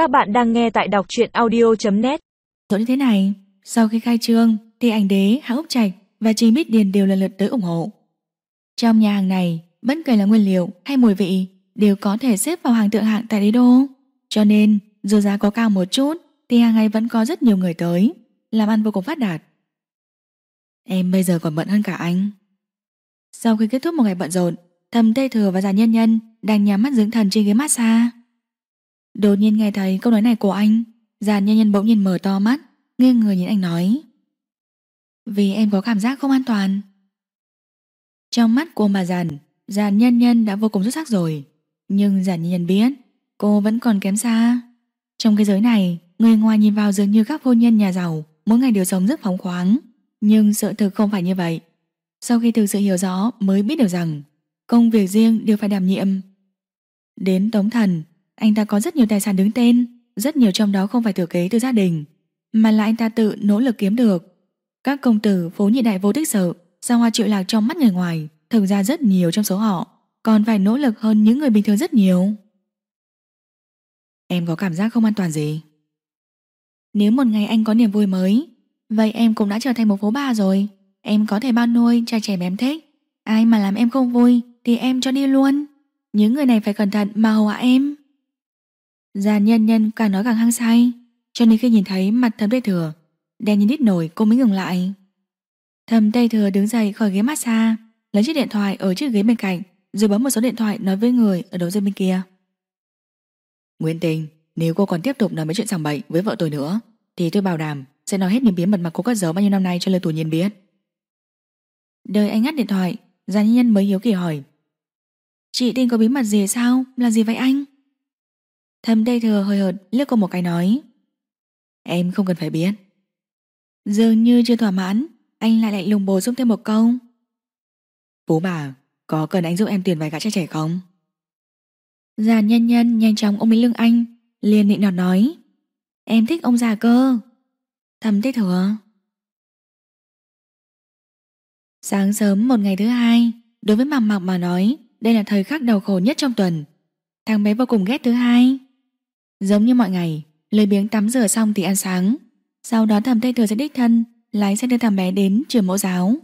Các bạn đang nghe tại đọc truyện audio.net Rõ như thế này, sau khi khai trương thì ảnh đế, hãng Úc Trạch và Trình Bích Điền đều lần lượt tới ủng hộ. Trong nhà hàng này, bất kể là nguyên liệu hay mùi vị đều có thể xếp vào hàng thượng hạng tại đế đô. Cho nên, dù giá có cao một chút thì hàng ngày vẫn có rất nhiều người tới, làm ăn vô cùng phát đạt. Em bây giờ còn bận hơn cả anh. Sau khi kết thúc một ngày bận rộn, thầm Tê Thừa và già nhân nhân đang nhắm mắt dưỡng thần trên ghế massage. Đột nhiên nghe thấy câu nói này của anh, giàn nhân nhân bỗng nhiên mở to mắt, nghiêng người nhìn anh nói. Vì em có cảm giác không an toàn. Trong mắt của bà giàn, giàn nhân nhân đã vô cùng xuất sắc rồi. Nhưng giàn nhân nhân biết, cô vẫn còn kém xa. Trong cái giới này, người ngoài nhìn vào dường như các hôn nhân nhà giàu, mỗi ngày đều sống rất phóng khoáng. Nhưng sự thực không phải như vậy. Sau khi thực sự hiểu rõ mới biết được rằng công việc riêng đều phải đảm nhiệm. Đến Tống Thần, anh ta có rất nhiều tài sản đứng tên, rất nhiều trong đó không phải thừa kế từ gia đình, mà là anh ta tự nỗ lực kiếm được. Các công tử phố nhị đại vô tích sợ, sao hoa triệu lạc trong mắt người ngoài, thực ra rất nhiều trong số họ, còn phải nỗ lực hơn những người bình thường rất nhiều. Em có cảm giác không an toàn gì? Nếu một ngày anh có niềm vui mới, vậy em cũng đã trở thành một phố bà rồi. Em có thể bao nuôi trai trẻ em thích. Ai mà làm em không vui thì em cho đi luôn. Những người này phải cẩn thận mà hầu hạ em. Già nhân nhân càng nói càng hăng say Cho nên khi nhìn thấy mặt thầm tây thừa Đen như đít nổi cô mới ngừng lại Thầm tây thừa đứng dậy khỏi ghế massage Lấy chiếc điện thoại ở chiếc ghế bên cạnh Rồi bấm một số điện thoại nói với người Ở đầu dây bên kia Nguyễn Tình Nếu cô còn tiếp tục nói mấy chuyện sảng bậy với vợ tôi nữa Thì tôi bảo đảm sẽ nói hết những bí mật mà cô cất giấu bao nhiêu năm nay cho lời tù nhiên biết Đợi anh ngắt điện thoại Già nhân nhân mới hiếu kỳ hỏi Chị Tình có bí mật gì sao? Là gì vậy anh? Thầm đây thừa hơi hợt liếc cô một cái nói. Em không cần phải biết. Dường như chưa thỏa mãn, Anh lại lại lùng bổ sung thêm một câu. Phú bà, Có cần anh giúp em tuyển vài gã trai trẻ không? Già nhân nhân nhanh chóng ôm lấy lưng anh, liền nịnh nọt nói. Em thích ông già cơ. Thầm thích thừa Sáng sớm một ngày thứ hai, Đối với mầm mặc mà nói, Đây là thời khắc đầu khổ nhất trong tuần. Thằng bé vô cùng ghét thứ hai. Giống như mọi ngày, lời biếng tắm rửa xong thì ăn sáng. Sau đó thầm tây thừa sẽ đích thân, lái xe đưa thằng bé đến trường mẫu giáo.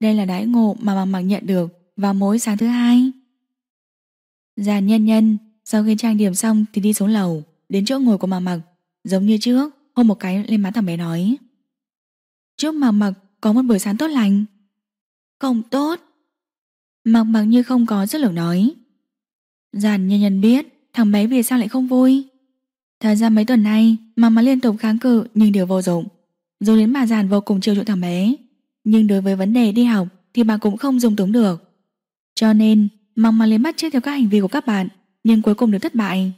Đây là đãi ngộ mà bằng mặc nhận được vào mỗi sáng thứ hai. Già nhân nhân, sau khi trang điểm xong thì đi xuống lầu, đến chỗ ngồi của mà mặc. Giống như trước, hôn một cái lên má thằng bé nói. Chúc mà mặc có một buổi sáng tốt lành. Không tốt. Mặc mặc như không có sức lực nói. Giàn nhân nhân biết thằng bé vì sao lại không vui. Thời gian mấy tuần nay Mama liên tục kháng cự nhưng đều vô dụng. Dù đến bà giàn vô cùng chiều chuộng thằng bé Nhưng đối với vấn đề đi học Thì bà cũng không dùng túng được. Cho nên Mama liền bắt chết theo các hành vi của các bạn Nhưng cuối cùng đều thất bại.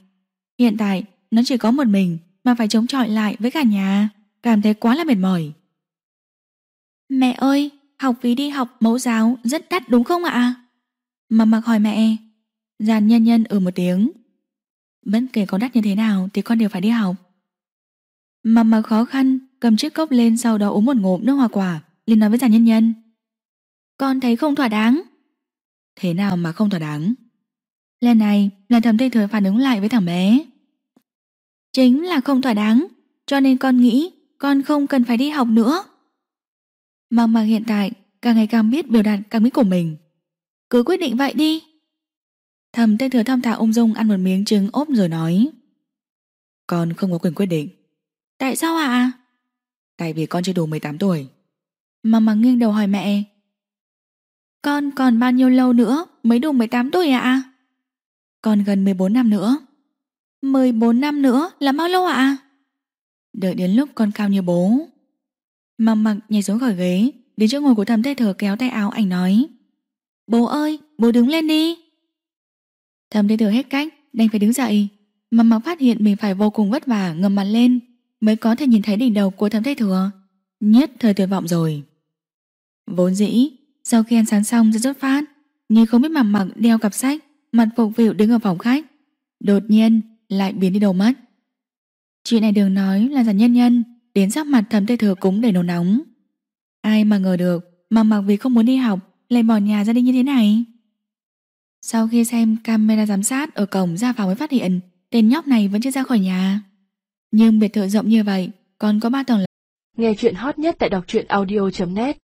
Hiện tại nó chỉ có một mình Mà phải chống chọi lại với cả nhà Cảm thấy quá là mệt mỏi. Mẹ ơi Học phí đi học mẫu giáo rất đắt đúng không ạ? Mama hỏi mẹ Giàn nhân nhân ở một tiếng Bất kể có đắt như thế nào Thì con đều phải đi học. Mà mà khó khăn, Cầm chiếc cốc lên sau đó uống một ngụm nước hoa quả, liền nói với già nhân nhân. Con thấy không thỏa đáng. Thế nào mà không thỏa đáng? Lần này là thầm thay thừa phản ứng lại với thằng bé. Chính là không thỏa đáng, Cho nên con nghĩ Con không cần phải đi học nữa. Mà mà hiện tại Càng ngày càng biết biểu đạt cảm nghĩ của mình. Cứ quyết định vậy đi. Thầm tên thừa thăm thả ung dung ăn một miếng trứng ốp rồi nói Con không có quyền quyết định Tại sao ạ? À? Tại vì con chưa đủ 18 tuổi Mà mà nghiêng đầu hỏi mẹ Con còn bao nhiêu lâu nữa mới đủ 18 tuổi ạ? À? Còn gần 14 năm nữa 14 năm nữa là bao lâu ạ? À? Đợi đến lúc con cao như bố Mà mặc nhảy xuống khỏi ghế Đến chỗ ngồi của thầm tê thừa kéo tay áo anh nói Bố ơi, bố đứng lên đi Thầm thiên thừa hết cách, Đành phải đứng dậy. Mà mặc phát hiện mình phải vô cùng vất vả ngầm mặt lên, Mới có thể nhìn thấy đỉnh đầu của thầm tê thừa. Nhất thời tuyệt vọng rồi. Vốn dĩ, Sau khi ăn sáng xong rất rất phát, Nhưng không biết mặc mặc đeo cặp sách, Mặt phục vụ đứng ở phòng khách, Đột nhiên lại biến đi đâu mất. Chuyện này đừng nói là giản nhân nhân, Đến sắc mặt thầm tê thừa cũng để nổ nóng. Ai mà ngờ được Mà mặc vì không muốn đi học, Lại bỏ nhà ra đi như thế này sau khi xem camera giám sát ở cổng ra vào mới phát hiện tên nhóc này vẫn chưa ra khỏi nhà. Nhưng biệt thự rộng như vậy, còn có ba tầng Nghe chuyện hot nhất tại đọc truyện audio.net